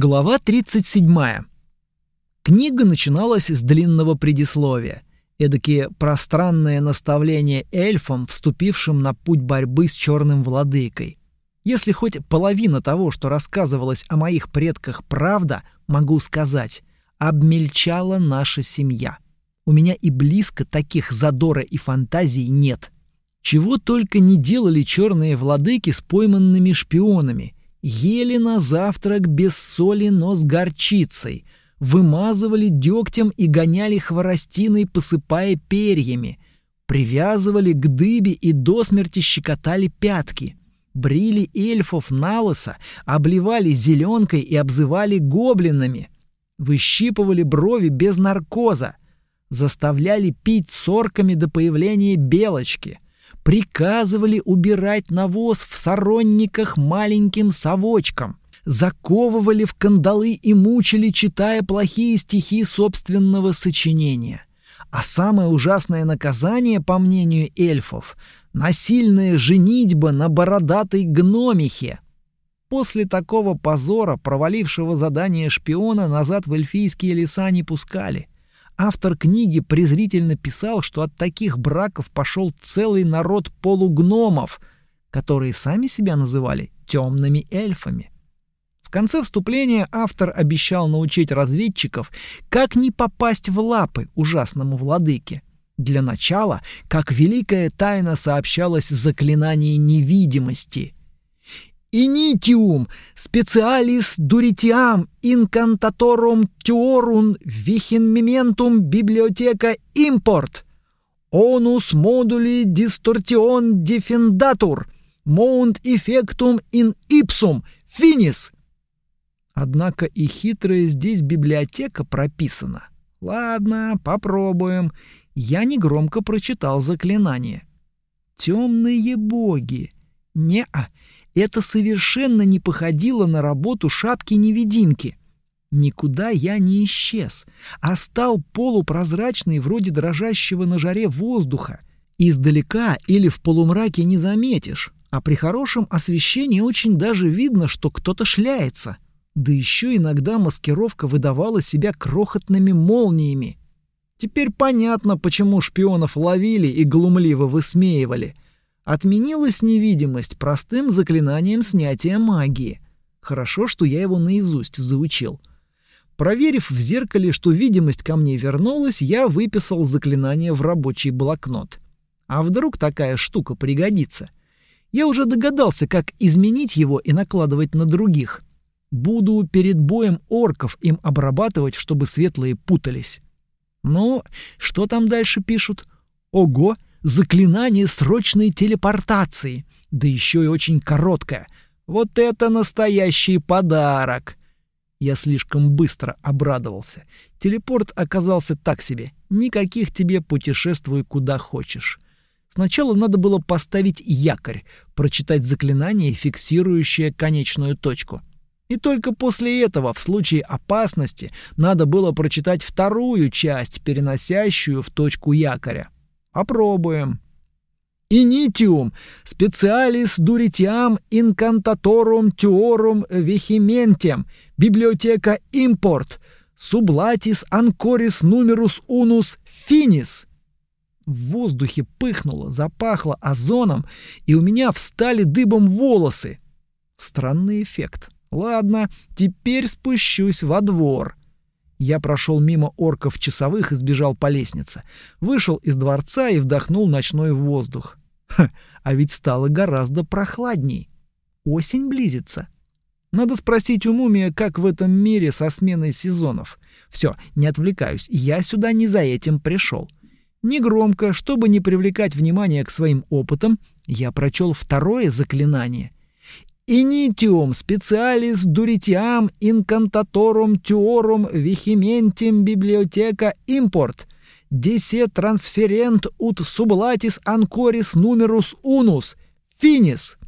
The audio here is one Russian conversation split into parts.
Глава 37. Книга начиналась с длинного предисловия, эдакие пространное наставление эльфам, вступившим на путь борьбы с черным владыкой. Если хоть половина того, что рассказывалось о моих предках, правда, могу сказать, обмельчала наша семья. У меня и близко таких задора и фантазий нет. Чего только не делали черные владыки с пойманными шпионами – Ели на завтрак без соли, но с горчицей. Вымазывали дегтем и гоняли хворостиной, посыпая перьями. Привязывали к дыбе и до смерти щекотали пятки. Брили эльфов на лысо, обливали зеленкой и обзывали гоблинами. Выщипывали брови без наркоза. Заставляли пить сорками до появления белочки — приказывали убирать навоз в соронниках маленьким совочком, заковывали в кандалы и мучили, читая плохие стихи собственного сочинения. А самое ужасное наказание, по мнению эльфов, насильная женитьба на бородатой гномихе. После такого позора, провалившего задание шпиона, назад в эльфийские леса не пускали — Автор книги презрительно писал, что от таких браков пошел целый народ полугномов, которые сами себя называли темными эльфами. В конце вступления автор обещал научить разведчиков, как не попасть в лапы ужасному владыке. Для начала, как великая тайна сообщалась заклинание невидимости — Initium specialis duritiam incantatorум tuorum vicinmementum bibliotheca import. Onus moduli distortion defendatur. Mount effectum in ipsum. Finis. Однако и хитрая здесь библиотека прописана. Ладно, попробуем. Я негромко прочитал заклинание. Темные боги. Не-а, это совершенно не походило на работу шапки-невидимки. Никуда я не исчез, а стал полупрозрачный вроде дрожащего на жаре воздуха. Издалека или в полумраке не заметишь, а при хорошем освещении очень даже видно, что кто-то шляется. Да еще иногда маскировка выдавала себя крохотными молниями. Теперь понятно, почему шпионов ловили и глумливо высмеивали — Отменилась невидимость простым заклинанием снятия магии. Хорошо, что я его наизусть заучил. Проверив в зеркале, что видимость ко мне вернулась, я выписал заклинание в рабочий блокнот. А вдруг такая штука пригодится? Я уже догадался, как изменить его и накладывать на других. Буду перед боем орков им обрабатывать, чтобы светлые путались. Ну, что там дальше пишут? Ого! Заклинание срочной телепортации, да еще и очень короткое. Вот это настоящий подарок! Я слишком быстро обрадовался. Телепорт оказался так себе. Никаких тебе путешествуй куда хочешь. Сначала надо было поставить якорь, прочитать заклинание, фиксирующее конечную точку. И только после этого, в случае опасности, надо было прочитать вторую часть, переносящую в точку якоря. Попробуем. Initium specialis duritiam incantatorum tuorum vehementem bibliotheca import sublatis ancoris numerus unus finis. В воздухе пыхнуло, запахло озоном, и у меня встали дыбом волосы. Странный эффект. Ладно, теперь спущусь во двор. Я прошел мимо орков часовых и сбежал по лестнице. Вышел из дворца и вдохнул ночной воздух. Ха, а ведь стало гораздо прохладней. Осень близится. Надо спросить у мумия, как в этом мире со сменой сезонов. Все, не отвлекаюсь, я сюда не за этим пришел. Негромко, чтобы не привлекать внимание к своим опытам, я прочел второе заклинание Initium specialis duritiam incantatorum tuorum vehementium bibliotheca import. Dese transferent ut sublatis ancoris numerus unus. Finis.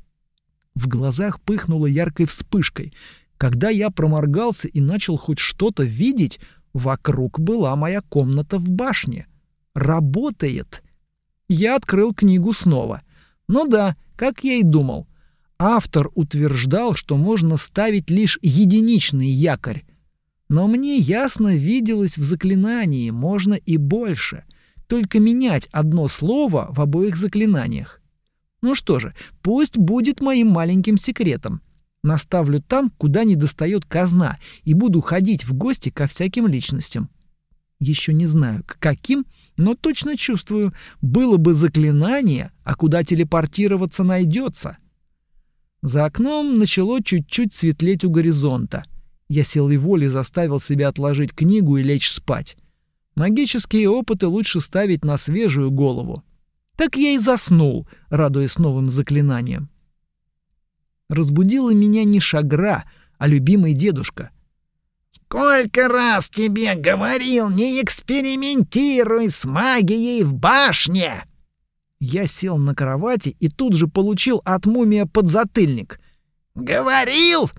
В глазах пыхнуло яркой вспышкой. Когда я проморгался и начал хоть что-то видеть, вокруг была моя комната в башне. Работает. Я открыл книгу снова. Ну да, как я и думал. Автор утверждал, что можно ставить лишь единичный якорь. Но мне ясно виделось в заклинании, можно и больше. Только менять одно слово в обоих заклинаниях. Ну что же, пусть будет моим маленьким секретом. Наставлю там, куда не достает казна, и буду ходить в гости ко всяким личностям. Еще не знаю, к каким, но точно чувствую, было бы заклинание, а куда телепортироваться найдется. За окном начало чуть-чуть светлеть у горизонта. Я силой воли заставил себя отложить книгу и лечь спать. Магические опыты лучше ставить на свежую голову. Так я и заснул, радуясь новым заклинаниям. Разбудила меня не шагра, а любимый дедушка — Сколько раз тебе говорил, не экспериментируй с магией в башне!» Я сел на кровати и тут же получил от мумия подзатыльник. «Говорил?»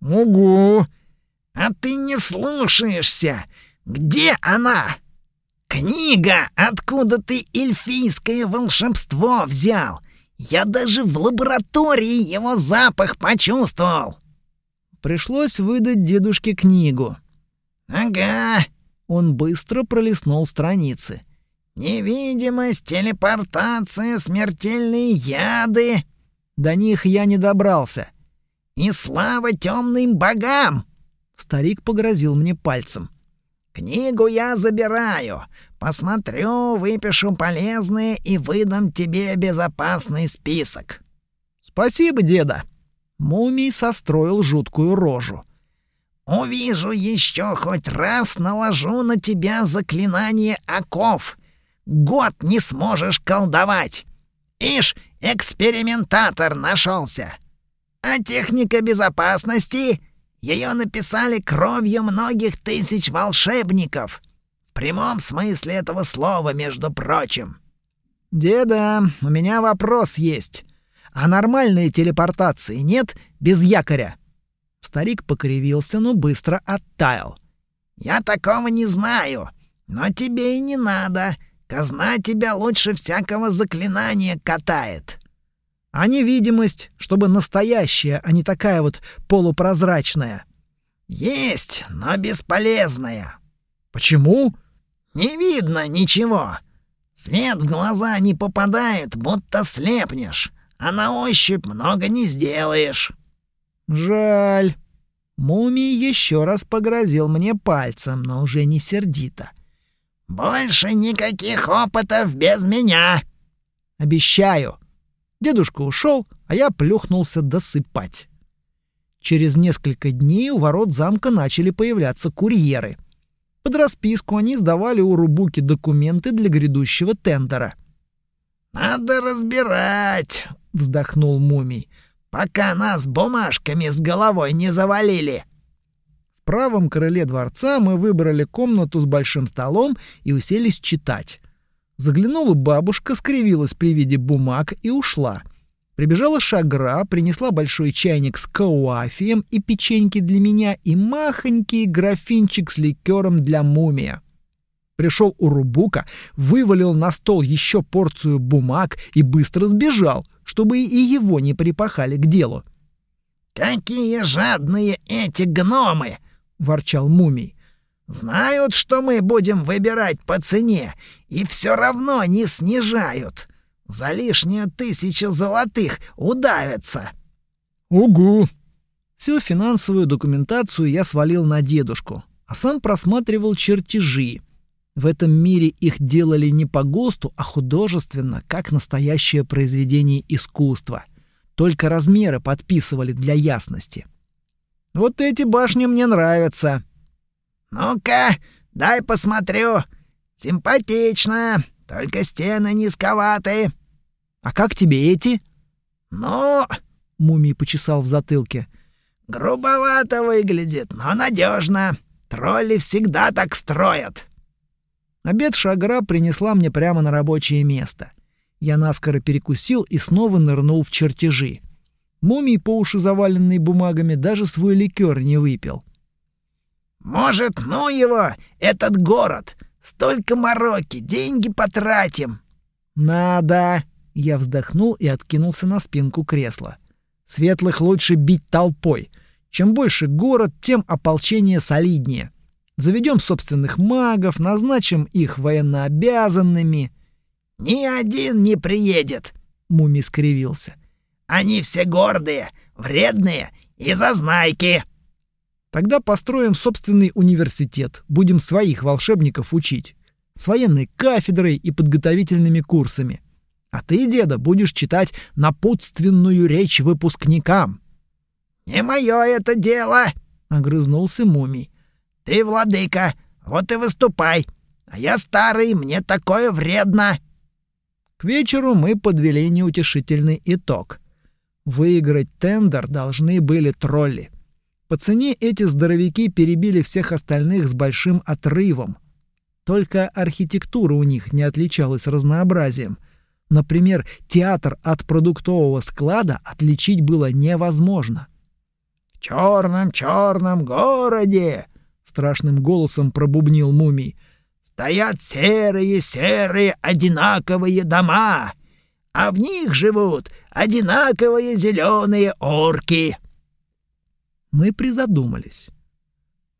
«Угу!» «А ты не слушаешься! Где она?» «Книга, откуда ты эльфийское волшебство взял! Я даже в лаборатории его запах почувствовал!» Пришлось выдать дедушке книгу. «Ага». Он быстро пролистнул страницы. «Невидимость, телепортация, смертельные яды». До них я не добрался. «И слава темным богам!» Старик погрозил мне пальцем. «Книгу я забираю. Посмотрю, выпишу полезное и выдам тебе безопасный список». «Спасибо, деда», Мумий состроил жуткую рожу. «Увижу еще хоть раз, наложу на тебя заклинание оков. Год не сможешь колдовать. Ишь, экспериментатор нашелся. А техника безопасности? Ее написали кровью многих тысяч волшебников. В прямом смысле этого слова, между прочим». «Деда, у меня вопрос есть. А нормальной телепортации нет без якоря. Старик покривился, но быстро оттаял. Я такого не знаю, но тебе и не надо. Казна тебя лучше всякого заклинания катает. А невидимость, чтобы настоящая, а не такая вот полупрозрачная. Есть, но бесполезная. Почему? Не видно ничего. Свет в глаза не попадает, будто слепнешь а на ощупь много не сделаешь». «Жаль». Мумий еще раз погрозил мне пальцем, но уже не сердито. «Больше никаких опытов без меня!» «Обещаю!» Дедушка ушел, а я плюхнулся досыпать. Через несколько дней у ворот замка начали появляться курьеры. Под расписку они сдавали у Рубуки документы для грядущего тендера. «Надо разбирать!» вздохнул мумий. «Пока нас бумажками с головой не завалили!» Правом крыле дворца мы выбрали комнату с большим столом и уселись читать. Заглянула бабушка, скривилась при виде бумаг и ушла. Прибежала шагра, принесла большой чайник с кауафием и печеньки для меня и махонький графинчик с ликером для мумия. Пришел Урубука, вывалил на стол еще порцию бумаг и быстро сбежал, чтобы и его не припахали к делу. «Какие жадные эти гномы!» — ворчал мумий. «Знают, что мы будем выбирать по цене, и все равно не снижают. За лишнюю тысячу золотых удавятся». «Угу!» Всю финансовую документацию я свалил на дедушку, а сам просматривал чертежи, в этом мире их делали не по ГОСТу, а художественно, как настоящее произведение искусства. Только размеры подписывали для ясности. Вот эти башни мне нравятся. Ну-ка, дай посмотрю. Симпатично, только стены низковатые. А как тебе эти? Ну, мумий почесал в затылке. Грубовато выглядит, но надежно. Тролли всегда так строят. Обед Шагра принесла мне прямо на рабочее место. Я наскоро перекусил и снова нырнул в чертежи. Мумий, по уши заваленный бумагами, даже свой ликер не выпил. «Может, ну его, этот город! Столько мороки, деньги потратим!» «Надо!» — я вздохнул и откинулся на спинку кресла. Светлых лучше бить толпой. Чем больше город, тем ополчение солиднее. Заведем собственных магов, назначим их военнообязанными. Ни один не приедет, Муми скривился. Они все гордые, вредные и зазнайки. Тогда построим собственный университет, будем своих волшебников учить. С военной кафедрой и подготовительными курсами. А ты, деда, будешь читать напутственную речь выпускникам. «Не мое это дело!» — огрызнулся Мумий. «Ты владыка, вот и выступай. А я старый, мне такое вредно!» К вечеру мы подвели неутешительный итог. Выиграть тендер должны были тролли. По цене эти здоровяки перебили всех остальных с большим отрывом. Только архитектура у них не отличалась разнообразием. Например, театр от продуктового склада отличить было невозможно. «В черном черном городе!» — страшным голосом пробубнил мумий. «Стоят серые-серые одинаковые дома, а в них живут одинаковые зеленые орки». Мы призадумались.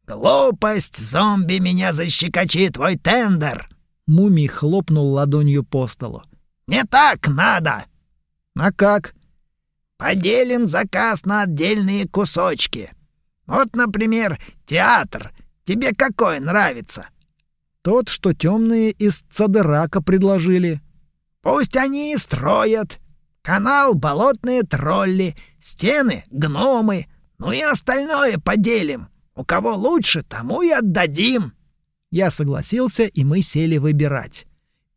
«Глупость, зомби, меня защекочи твой тендер!» Мумий хлопнул ладонью по столу. «Не так надо!» «А как?» «Поделим заказ на отдельные кусочки. Вот, например, театр. Тебе какой нравится?» «Тот, что темные из Цадырака предложили». «Пусть они и строят. Канал — болотные тролли, стены — гномы, ну и остальное поделим. У кого лучше, тому и отдадим. Я согласился, и мы сели выбирать.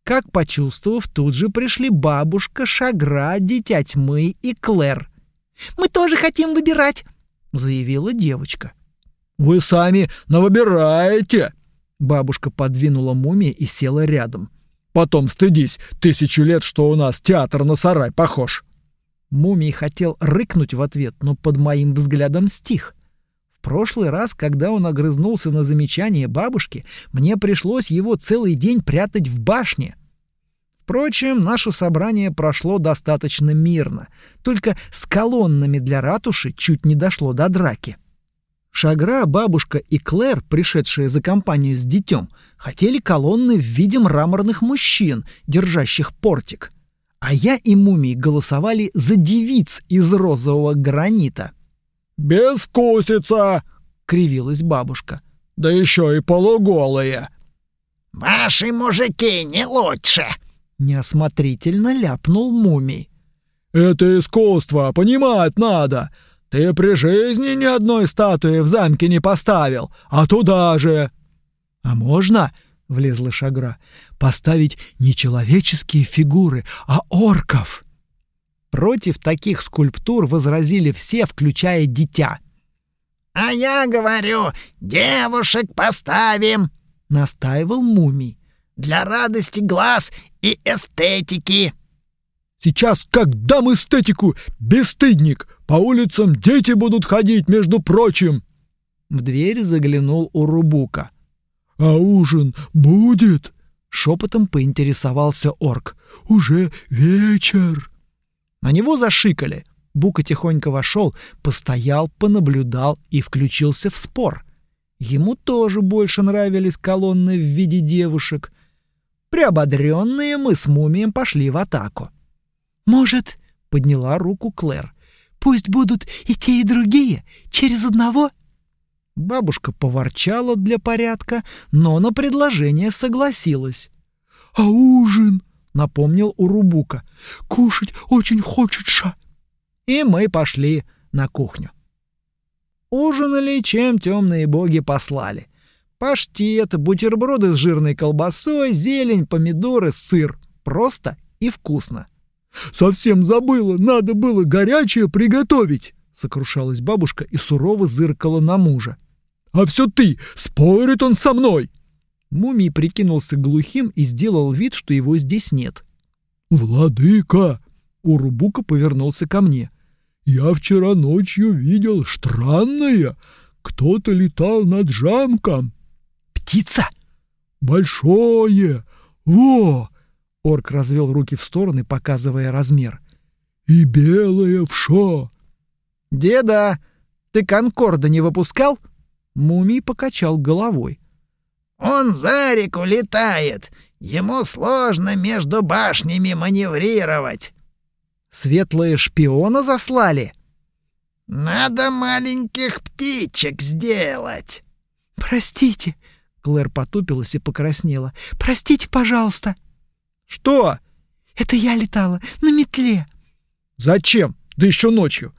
Как почувствовав, тут же пришли бабушка, Шагра, Дитя Тьмы и Клэр. «Мы тоже хотим выбирать», — заявила девочка. «Вы сами навыбираете!» Бабушка подвинула мумия и села рядом. «Потом стыдись, тысячу лет, что у нас театр на сарай похож!» Мумий хотел рыкнуть в ответ, но под моим взглядом стих. В прошлый раз, когда он огрызнулся на замечание бабушки, мне пришлось его целый день прятать в башне. Впрочем, наше собрание прошло достаточно мирно, только с колоннами для ратуши чуть не дошло до драки. Шагра, бабушка и Клэр, пришедшие за компанию с детем, хотели колонны в виде мраморных мужчин, держащих портик — а я и мумий голосовали за девиц из розового гранита. «Безвкусица!» — кривилась бабушка. «Да еще и полуголые!» «Ваши мужики не лучше!» — неосмотрительно ляпнул мумий. «Это искусство, понимать надо! Ты при жизни ни одной статуи в замке не поставил, а туда же!» «А можно?» влезла Шагра. Поставить не человеческие фигуры, а орков. Против таких скульптур возразили все, включая дитя. А я говорю, девушек поставим, настаивал мумий. Для радости глаз и эстетики. Сейчас как дам эстетику, бесстыдник, по улицам дети будут ходить, между прочим. В дверь заглянул Урубука. «А ужин будет?» — шепотом поинтересовался орк. «Уже вечер». На него зашикали. Бука тихонько вошел, постоял, понаблюдал и включился в спор. Ему тоже больше нравились колонны в виде девушек. Приободренные мы с мумием пошли в атаку. «Может, — подняла руку Клэр, — пусть будут и те, и другие, через одного?» Бабушка поворчала для порядка, но на предложение согласилась. «А ужин?» — напомнил Урубука. «Кушать очень хочется». И мы пошли на кухню. Ужинали, чем темные боги послали. Паштет, бутерброды с жирной колбасой, зелень, помидоры, сыр. Просто и вкусно. «Совсем забыла, надо было горячее приготовить!» — сокрушалась бабушка и сурово зыркала на мужа. А все ты, спорит он со мной!» Мумий прикинулся глухим и сделал вид, что его здесь нет. «Владыка!» Урубука повернулся ко мне. «Я вчера ночью видел странное. Кто-то летал над замком». «Птица!» «Большое! Во!» Орк развел руки в стороны, показывая размер. «И белое вшо!» Деда, ты конкорда не выпускал? Мумий покачал головой. Он за реку летает. Ему сложно между башнями маневрировать. Светлые шпиона заслали? Надо маленьких птичек сделать. Простите, Клэр потупилась и покраснела. Простите, пожалуйста. Что? Это я летала на метле. Зачем? Да еще ночью.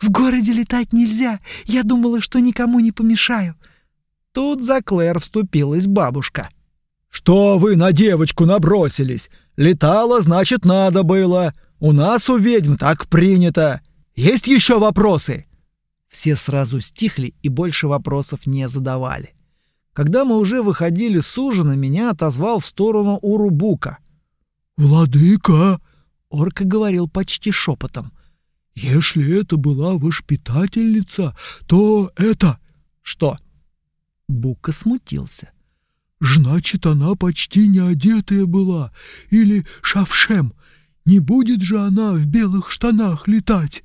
В городе летать нельзя. Я думала, что никому не помешаю. Тут за Клэр вступилась бабушка. Что вы на девочку набросились? Летала, значит, надо было. У нас у ведьм так принято. Есть еще вопросы? Все сразу стихли и больше вопросов не задавали. Когда мы уже выходили с ужина, меня отозвал в сторону Урубука. «Владыка!» — орка говорил почти шепотом. «Если это была воспитательница, то это...» «Что?» Бука смутился. «Значит, она почти не одетая была. Или шавшем. Не будет же она в белых штанах летать?»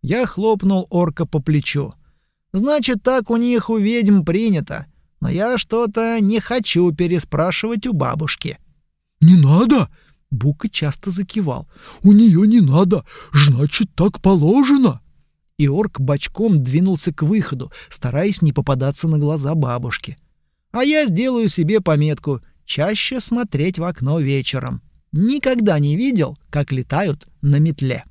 Я хлопнул орка по плечу. «Значит, так у них у ведьм принято но я что-то не хочу переспрашивать у бабушки». «Не надо!» — Бука часто закивал. «У нее не надо! Значит, так положено!» И орк бочком двинулся к выходу, стараясь не попадаться на глаза бабушки. «А я сделаю себе пометку — чаще смотреть в окно вечером. Никогда не видел, как летают на метле».